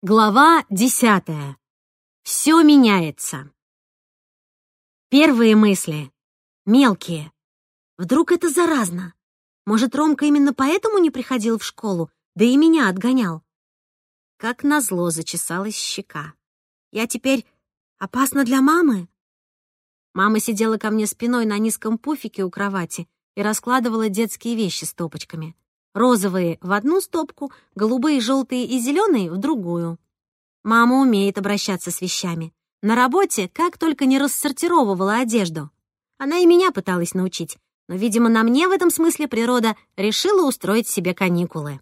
Глава десятая. Все меняется. Первые мысли. Мелкие. Вдруг это заразно? Может, Ромка именно поэтому не приходил в школу, да и меня отгонял? Как назло зачесалась щека. Я теперь опасна для мамы? Мама сидела ко мне спиной на низком пуфике у кровати и раскладывала детские вещи стопочками. Розовые в одну стопку, голубые, желтые и зеленые в другую. Мама умеет обращаться с вещами. На работе как только не рассортировывала одежду. Она и меня пыталась научить, но, видимо, на мне в этом смысле природа решила устроить себе каникулы.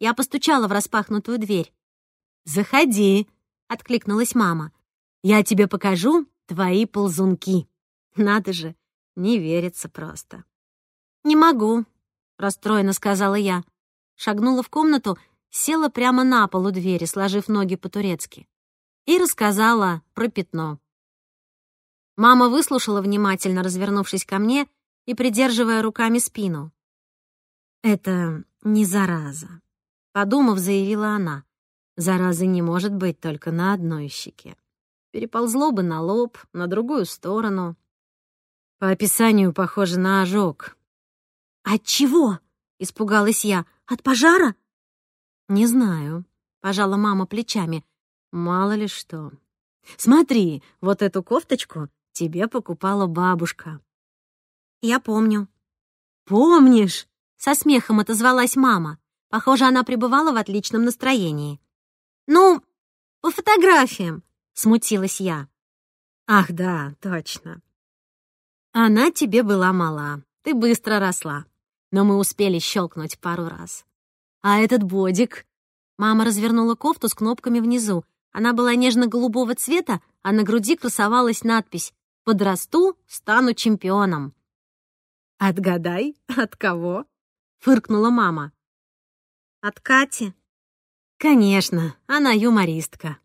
Я постучала в распахнутую дверь. «Заходи», — откликнулась мама. «Я тебе покажу твои ползунки». Надо же, не верится просто. «Не могу», — расстроенно сказала я. Шагнула в комнату, села прямо на полу двери, сложив ноги по-турецки, и рассказала про пятно. Мама выслушала внимательно, развернувшись ко мне и придерживая руками спину. «Это не зараза», — подумав, заявила она. «Заразы не может быть только на одной щеке. Переползло бы на лоб, на другую сторону. По описанию похоже на ожог, «От чего?» — испугалась я. «От пожара?» «Не знаю», — пожала мама плечами. «Мало ли что. Смотри, вот эту кофточку тебе покупала бабушка». «Я помню». «Помнишь?» — со смехом отозвалась мама. Похоже, она пребывала в отличном настроении. «Ну, по фотографиям», — смутилась я. «Ах да, точно. Она тебе была мала, ты быстро росла но мы успели щелкнуть пару раз. А этот бодик... Мама развернула кофту с кнопками внизу. Она была нежно-голубого цвета, а на груди красовалась надпись «Подрасту, стану чемпионом». «Отгадай, от кого?» — фыркнула мама. «От Кати?» «Конечно, она юмористка».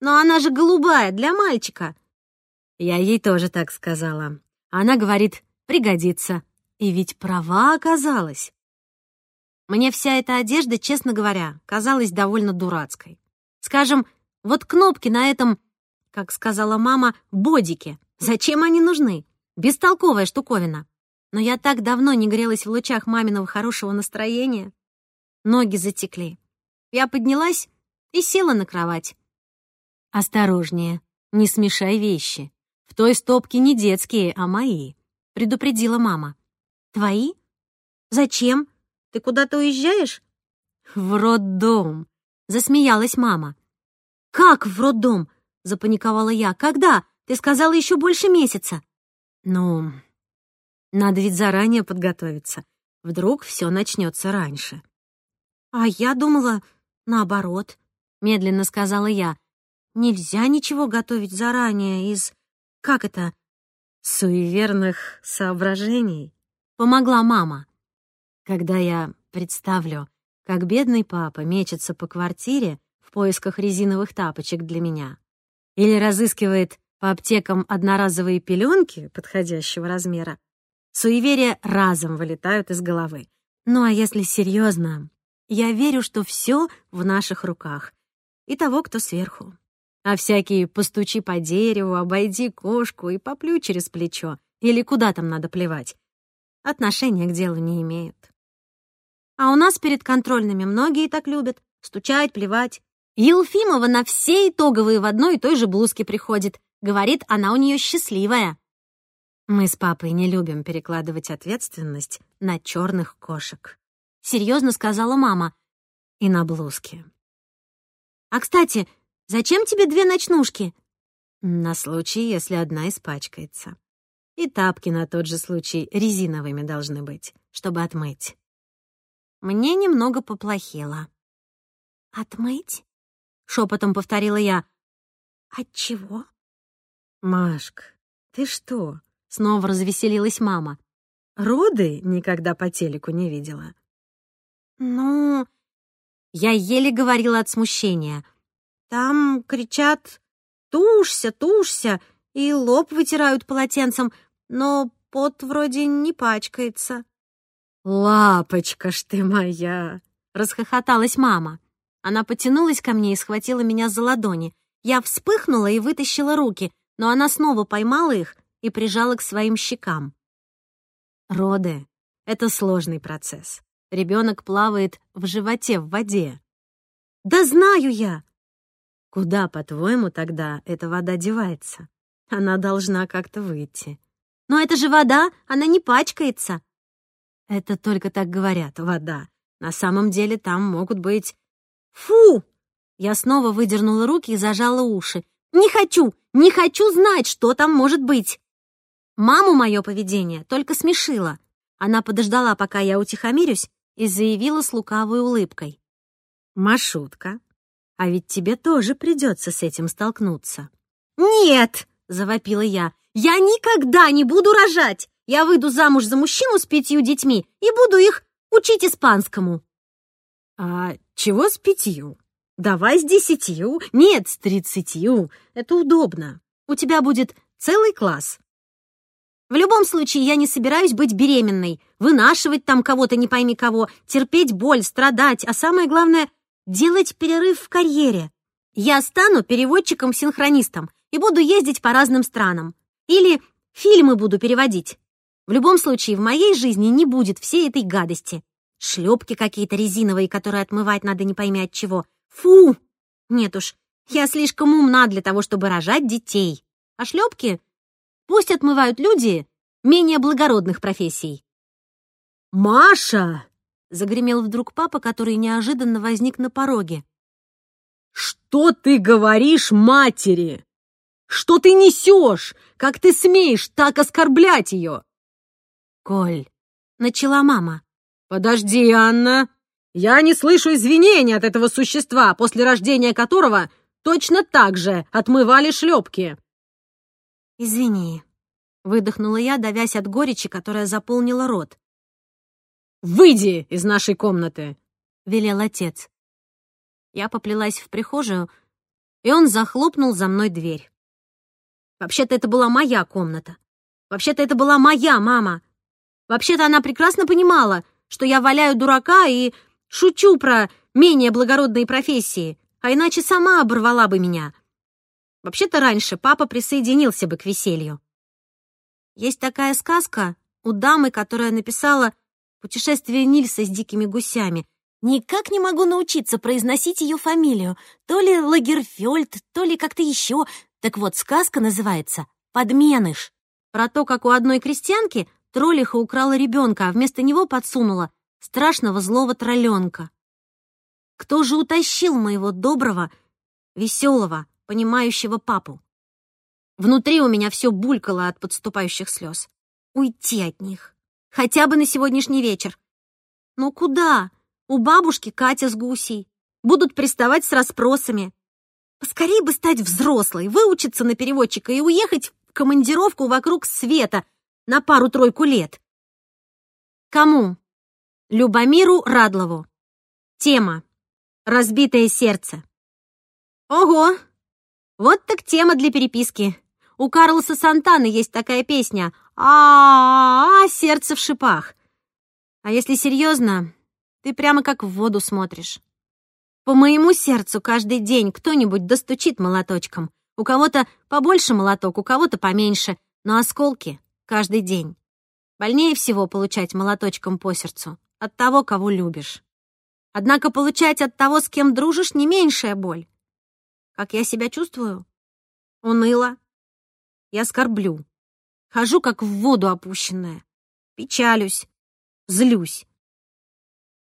«Но она же голубая, для мальчика». Я ей тоже так сказала. Она говорит, пригодится. И ведь права оказалась. Мне вся эта одежда, честно говоря, казалась довольно дурацкой. Скажем, вот кнопки на этом, как сказала мама, бодике. Зачем они нужны? Бестолковая штуковина. Но я так давно не грелась в лучах маминого хорошего настроения. Ноги затекли. Я поднялась и села на кровать. «Осторожнее, не смешай вещи. В той стопке не детские, а мои», — предупредила мама. «Твои? Зачем? Ты куда-то уезжаешь?» «В роддом», — засмеялась мама. «Как в роддом?» — запаниковала я. «Когда? Ты сказала еще больше месяца». «Ну, надо ведь заранее подготовиться. Вдруг все начнется раньше». «А я думала, наоборот», — медленно сказала я. «Нельзя ничего готовить заранее из... Как это?» «Суеверных соображений», Помогла мама. Когда я представлю, как бедный папа мечется по квартире в поисках резиновых тапочек для меня или разыскивает по аптекам одноразовые пеленки подходящего размера, суеверия разом вылетают из головы. Ну а если серьезно, я верю, что все в наших руках и того, кто сверху. А всякие «постучи по дереву», «обойди кошку» и «поплю через плечо» или куда там надо плевать, отношения к делу не имеют. А у нас перед контрольными многие так любят стучать, плевать. Елфимова на все итоговые в одной и той же блузке приходит. Говорит, она у нее счастливая. Мы с папой не любим перекладывать ответственность на черных кошек. Серьезно сказала мама. И на блузке. А, кстати, зачем тебе две ночнушки? На случай, если одна испачкается. И тапки на тот же случай резиновыми должны быть, чтобы отмыть. Мне немного поплохело. «Отмыть?» — шепотом повторила я. «От чего?» «Машка, ты что?» — снова развеселилась мама. «Роды никогда по телеку не видела». «Ну...» Я еле говорила от смущения. «Там кричат «тушься, тушься!» и лоб вытирают полотенцем, но пот вроде не пачкается». «Лапочка ж ты моя!» — расхохоталась мама. Она потянулась ко мне и схватила меня за ладони. Я вспыхнула и вытащила руки, но она снова поймала их и прижала к своим щекам. Роды — это сложный процесс. Ребенок плавает в животе в воде. «Да знаю я!» Куда, по-твоему, тогда эта вода девается? Она должна как-то выйти. Но это же вода, она не пачкается. Это только так говорят, вода. На самом деле там могут быть... Фу! Я снова выдернула руки и зажала уши. Не хочу, не хочу знать, что там может быть. Маму мое поведение только смешило. Она подождала, пока я утихомирюсь, и заявила с лукавой улыбкой. «Машутка, а ведь тебе тоже придется с этим столкнуться». «Нет!» — завопила я. «Я никогда не буду рожать! Я выйду замуж за мужчину с пятью детьми и буду их учить испанскому». «А чего с пятью? Давай с десятью, нет, с тридцатью. Это удобно. У тебя будет целый класс». В любом случае, я не собираюсь быть беременной, вынашивать там кого-то не пойми кого, терпеть боль, страдать, а самое главное — делать перерыв в карьере. Я стану переводчиком-синхронистом и буду ездить по разным странам. Или фильмы буду переводить. В любом случае, в моей жизни не будет всей этой гадости. Шлепки какие-то резиновые, которые отмывать надо не пойми от чего. Фу! Нет уж, я слишком умна для того, чтобы рожать детей. А шлепки Пусть отмывают люди менее благородных профессий. «Маша!» — загремел вдруг папа, который неожиданно возник на пороге. «Что ты говоришь матери? Что ты несешь? Как ты смеешь так оскорблять ее?» «Коль», — начала мама. «Подожди, Анна. Я не слышу извинений от этого существа, после рождения которого точно так же отмывали шлепки. «Извини», — выдохнула я, давясь от горечи, которая заполнила рот. «Выйди из нашей комнаты!» — велел отец. Я поплелась в прихожую, и он захлопнул за мной дверь. Вообще-то это была моя комната. Вообще-то это была моя мама. Вообще-то она прекрасно понимала, что я валяю дурака и шучу про менее благородные профессии, а иначе сама оборвала бы меня. Вообще-то раньше папа присоединился бы к веселью. Есть такая сказка у дамы, которая написала «Путешествие Нильса с дикими гусями». Никак не могу научиться произносить ее фамилию. То ли Лагерфельд, то ли как-то еще. Так вот, сказка называется «Подменыш». Про то, как у одной крестьянки троллиха украла ребенка, а вместо него подсунула страшного злого тролленка. Кто же утащил моего доброго, веселого, понимающего папу. Внутри у меня все булькало от подступающих слез. Уйти от них. Хотя бы на сегодняшний вечер. Но куда? У бабушки Катя с гусей. Будут приставать с расспросами. Поскорее бы стать взрослой, выучиться на переводчика и уехать в командировку вокруг света на пару-тройку лет. Кому? Любомиру Радлову. Тема. Разбитое сердце. Ого, вот так тема для переписки. У Карлоса Сантаны есть такая песня а, -а, -а сердце в шипах. А если серьезно, ты прямо как в воду смотришь. По моему сердцу каждый день кто-нибудь достучит молоточком. У кого-то побольше молоток, у кого-то поменьше, но осколки каждый день. Больнее всего получать молоточком по сердцу от того, кого любишь. Однако получать от того, с кем дружишь, не меньшая боль. Как я себя чувствую? Уныло. Я скорблю. Хожу, как в воду опущенная. Печалюсь. Злюсь.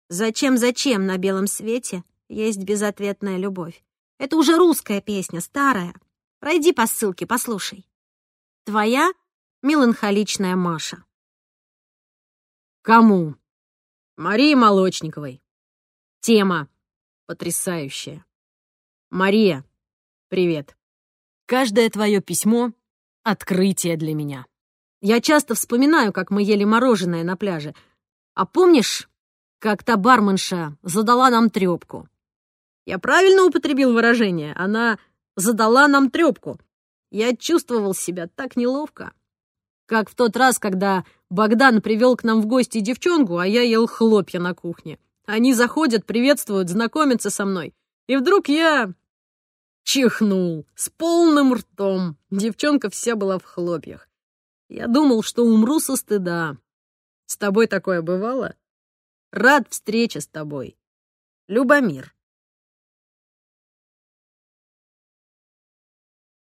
Зачем-зачем на белом свете есть безответная любовь? Это уже русская песня, старая. Пройди по ссылке, послушай. Твоя меланхоличная Маша. Кому? Марии Молочниковой. Тема потрясающая. Мария, Привет. Каждое твое письмо — открытие для меня. Я часто вспоминаю, как мы ели мороженое на пляже. А помнишь, как та барменша задала нам трёпку? Я правильно употребил выражение? Она задала нам трёпку. Я чувствовал себя так неловко. Как в тот раз, когда Богдан привел к нам в гости девчонку, а я ел хлопья на кухне. Они заходят, приветствуют, знакомятся со мной. И вдруг я чихнул с полным ртом. Девчонка вся была в хлопьях. Я думал, что умру со стыда. С тобой такое бывало? Рад встрече с тобой. Любомир.